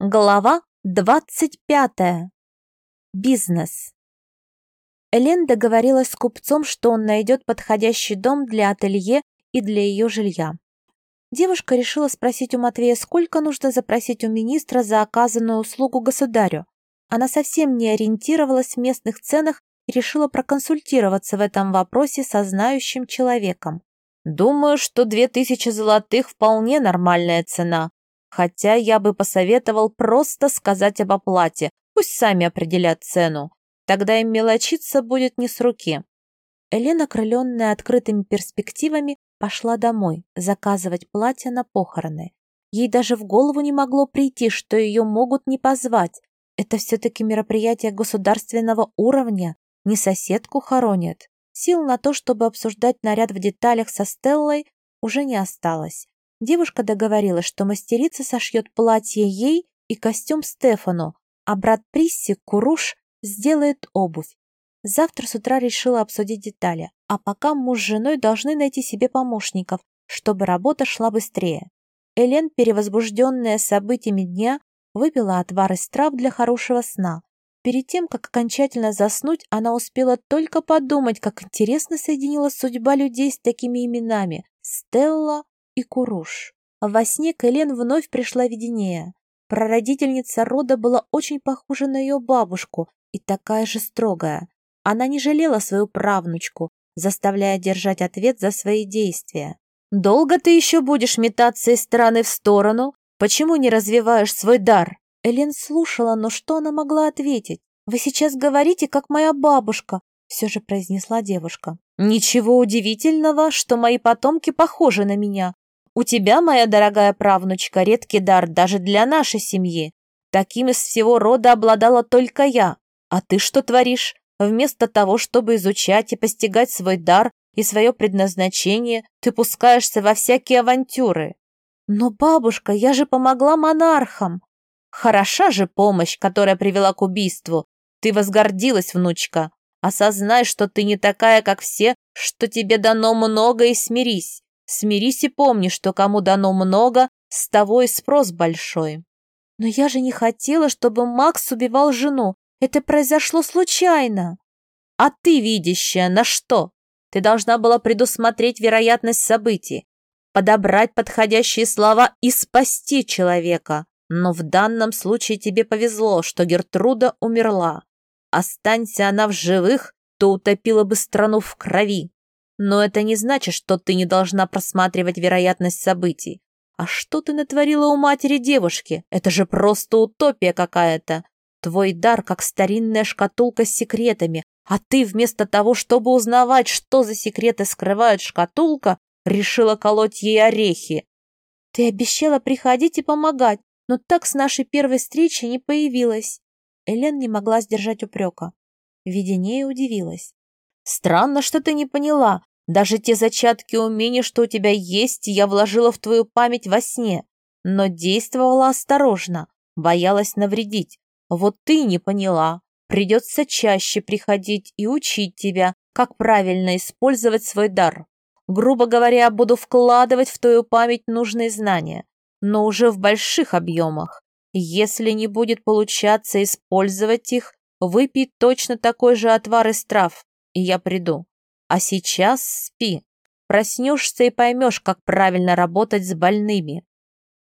Глава 25. Бизнес. Элен договорилась с купцом, что он найдет подходящий дом для ателье и для ее жилья. Девушка решила спросить у Матвея, сколько нужно запросить у министра за оказанную услугу государю. Она совсем не ориентировалась в местных ценах и решила проконсультироваться в этом вопросе со знающим человеком. «Думаю, что две тысячи золотых вполне нормальная цена», Хотя я бы посоветовал просто сказать об оплате, пусть сами определят цену. Тогда им мелочиться будет не с руки. Елена, окрыленная открытыми перспективами, пошла домой заказывать платье на похороны. Ей даже в голову не могло прийти, что ее могут не позвать. Это все-таки мероприятие государственного уровня, не соседку хоронят. Сил на то, чтобы обсуждать наряд в деталях со Стеллой, уже не осталось. Девушка договорилась, что мастерица сошьет платье ей и костюм Стефану, а брат Присси, Куруш, сделает обувь. Завтра с утра решила обсудить детали, а пока муж с женой должны найти себе помощников, чтобы работа шла быстрее. Элен, перевозбужденная событиями дня, выпила отвар из трав для хорошего сна. Перед тем, как окончательно заснуть, она успела только подумать, как интересно соединила судьба людей с такими именами – Стелла, и Куруш. Во сне к Элен вновь пришла видение. Прародительница рода была очень похожа на ее бабушку и такая же строгая. Она не жалела свою правнучку, заставляя держать ответ за свои действия. «Долго ты еще будешь метаться из стороны в сторону? Почему не развиваешь свой дар?» Элен слушала, но что она могла ответить? «Вы сейчас говорите, как моя бабушка», — все же произнесла девушка. «Ничего удивительного, что мои потомки похожи на меня. У тебя, моя дорогая правнучка, редкий дар даже для нашей семьи. Таким из всего рода обладала только я. А ты что творишь? Вместо того, чтобы изучать и постигать свой дар и свое предназначение, ты пускаешься во всякие авантюры. Но, бабушка, я же помогла монархам. Хороша же помощь, которая привела к убийству. Ты возгордилась, внучка. Осознай, что ты не такая, как все, что тебе дано много и смирись. Смирись и помни, что кому дано много, с того и спрос большой. Но я же не хотела, чтобы Макс убивал жену. Это произошло случайно. А ты, видящая, на что? Ты должна была предусмотреть вероятность событий, подобрать подходящие слова и спасти человека. Но в данном случае тебе повезло, что Гертруда умерла. Останься она в живых, то утопила бы страну в крови. Но это не значит, что ты не должна просматривать вероятность событий. А что ты натворила у матери девушки? Это же просто утопия какая-то. Твой дар как старинная шкатулка с секретами, а ты вместо того, чтобы узнавать, что за секреты скрывает шкатулка, решила колоть ей орехи. Ты обещала приходить и помогать, но так с нашей первой встречи не появилась. Элен не могла сдержать упрека. Видение удивилась. Странно, что ты не поняла. Даже те зачатки умений, что у тебя есть, я вложила в твою память во сне, но действовала осторожно, боялась навредить. Вот ты не поняла. Придется чаще приходить и учить тебя, как правильно использовать свой дар. Грубо говоря, буду вкладывать в твою память нужные знания, но уже в больших объемах. Если не будет получаться использовать их, выпей точно такой же отвар из трав, и я приду. А сейчас спи. Проснешься и поймешь, как правильно работать с больными.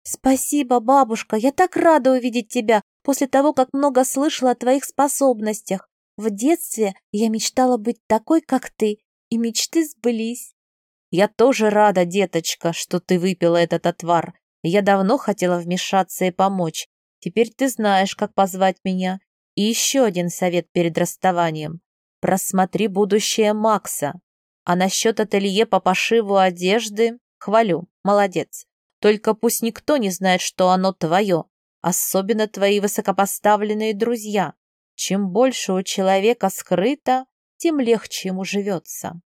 Спасибо, бабушка. Я так рада увидеть тебя после того, как много слышала о твоих способностях. В детстве я мечтала быть такой, как ты, и мечты сбылись. Я тоже рада, деточка, что ты выпила этот отвар. Я давно хотела вмешаться и помочь. Теперь ты знаешь, как позвать меня. И еще один совет перед расставанием. Просмотри будущее Макса. А насчет ателье по пошиву одежды хвалю, молодец. Только пусть никто не знает, что оно твое, особенно твои высокопоставленные друзья. Чем больше у человека скрыто, тем легче ему живется.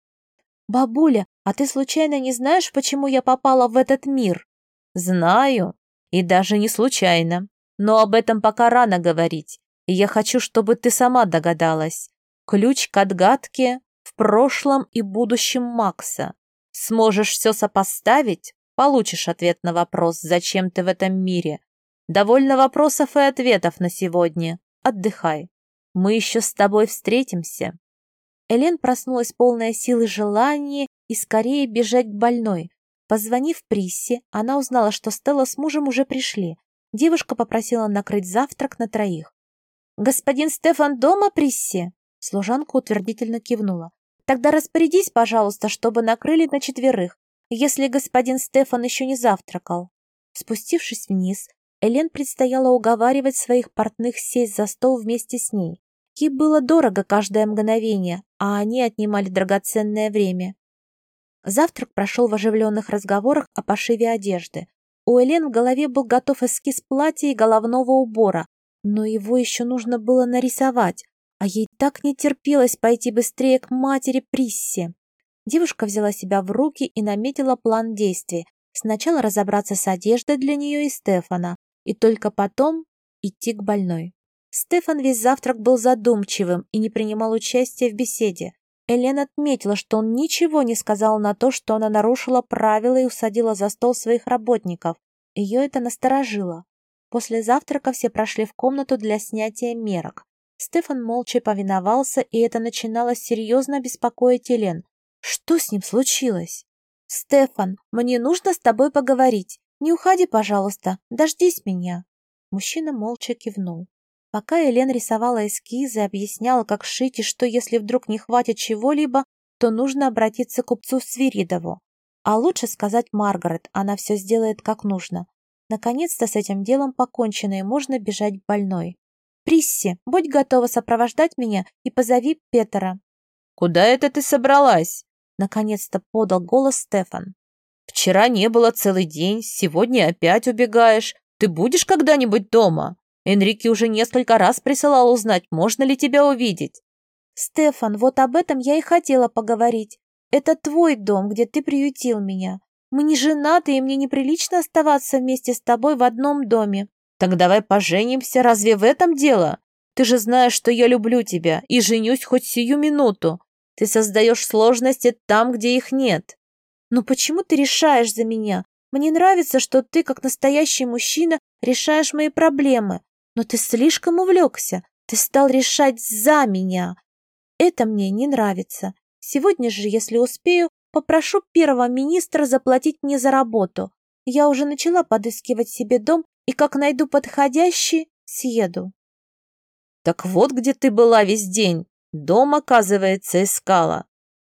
«Бабуля, а ты случайно не знаешь, почему я попала в этот мир?» «Знаю, и даже не случайно. Но об этом пока рано говорить, я хочу, чтобы ты сама догадалась. Ключ к отгадке в прошлом и будущем Макса. Сможешь все сопоставить, получишь ответ на вопрос, зачем ты в этом мире. Довольно вопросов и ответов на сегодня. Отдыхай. Мы еще с тобой встретимся». Элен проснулась полная силы желания и скорее бежать к больной. Позвонив Приссе, она узнала, что Стелла с мужем уже пришли. Девушка попросила накрыть завтрак на троих. «Господин Стефан дома, Приссе?» Служанка утвердительно кивнула. «Тогда распорядись, пожалуйста, чтобы накрыли на четверых, если господин Стефан еще не завтракал». Спустившись вниз, Элен предстояло уговаривать своих портных сесть за стол вместе с ней. Ей было дорого каждое мгновение, а они отнимали драгоценное время. Завтрак прошел в оживленных разговорах о пошиве одежды. У Элен в голове был готов эскиз платья и головного убора, но его еще нужно было нарисовать, а ей так не терпелось пойти быстрее к матери Приссе. Девушка взяла себя в руки и наметила план действий. Сначала разобраться с одеждой для нее и Стефана, и только потом идти к больной. Стефан весь завтрак был задумчивым и не принимал участия в беседе. Элен отметила, что он ничего не сказал на то, что она нарушила правила и усадила за стол своих работников. Ее это насторожило. После завтрака все прошли в комнату для снятия мерок. Стефан молча повиновался, и это начинало серьезно беспокоить Элен. Что с ним случилось? «Стефан, мне нужно с тобой поговорить. «Не уходи, пожалуйста, дождись меня». Мужчина молча кивнул. Пока Елен рисовала эскизы, объясняла, как шить и что, если вдруг не хватит чего-либо, то нужно обратиться к купцу Свиридову. А лучше сказать Маргарет, она все сделает как нужно. Наконец-то с этим делом покончено, и можно бежать больной. «Присси, будь готова сопровождать меня и позови Петера». «Куда это ты собралась?» Наконец-то подал голос Стефан. Вчера не было целый день, сегодня опять убегаешь. Ты будешь когда-нибудь дома? Энрике уже несколько раз присылал узнать, можно ли тебя увидеть. Стефан, вот об этом я и хотела поговорить. Это твой дом, где ты приютил меня. Мы не женаты, и мне неприлично оставаться вместе с тобой в одном доме. Так давай поженимся, разве в этом дело? Ты же знаешь, что я люблю тебя и женюсь хоть сию минуту. Ты создаешь сложности там, где их нет. «Но почему ты решаешь за меня? Мне нравится, что ты, как настоящий мужчина, решаешь мои проблемы. Но ты слишком увлекся. Ты стал решать за меня. Это мне не нравится. Сегодня же, если успею, попрошу первого министра заплатить мне за работу. Я уже начала подыскивать себе дом, и как найду подходящий, съеду». «Так вот где ты была весь день. Дом, оказывается, искала.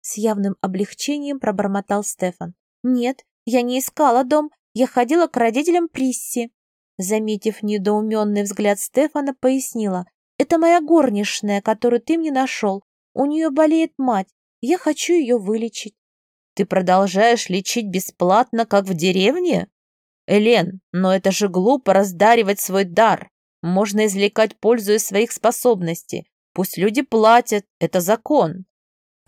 С явным облегчением пробормотал Стефан. «Нет, я не искала дом, я ходила к родителям Присси». Заметив недоуменный взгляд Стефана, пояснила. «Это моя горничная, которую ты мне нашел. У нее болеет мать. Я хочу ее вылечить». «Ты продолжаешь лечить бесплатно, как в деревне?» «Элен, но это же глупо раздаривать свой дар. Можно извлекать пользу из своих способностей. Пусть люди платят, это закон».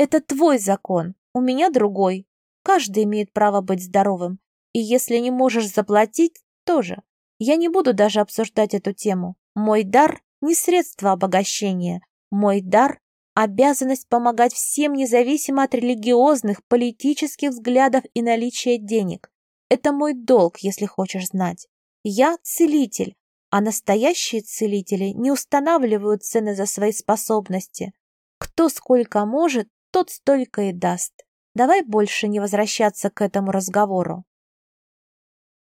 Это твой закон, у меня другой. Каждый имеет право быть здоровым. И если не можешь заплатить, тоже. Я не буду даже обсуждать эту тему. Мой дар – не средство обогащения. Мой дар – обязанность помогать всем независимо от религиозных, политических взглядов и наличия денег. Это мой долг, если хочешь знать. Я целитель, а настоящие целители не устанавливают цены за свои способности. Кто сколько может, тот столько и даст. Давай больше не возвращаться к этому разговору.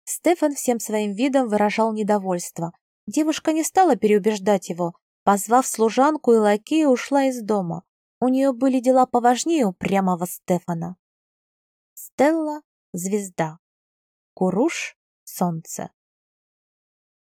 Стефан всем своим видом выражал недовольство. Девушка не стала переубеждать его. Позвав служанку и лакея, ушла из дома. У нее были дела поважнее упрямого Стефана. Стелла – звезда. Куруш – солнце.